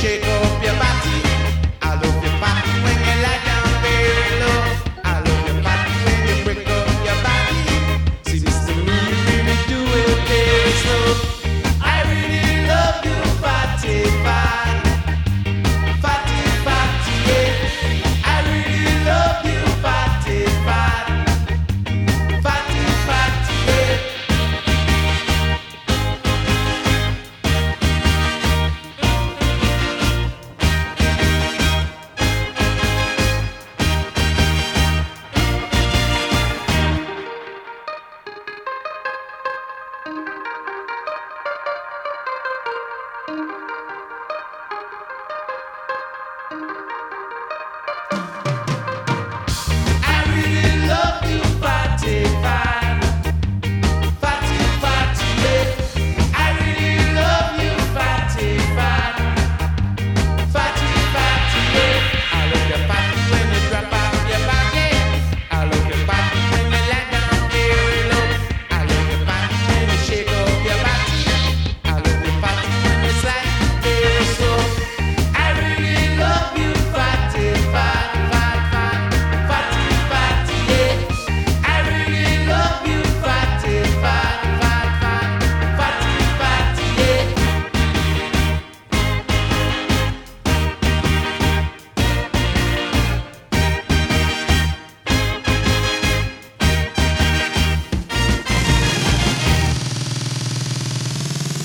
shit.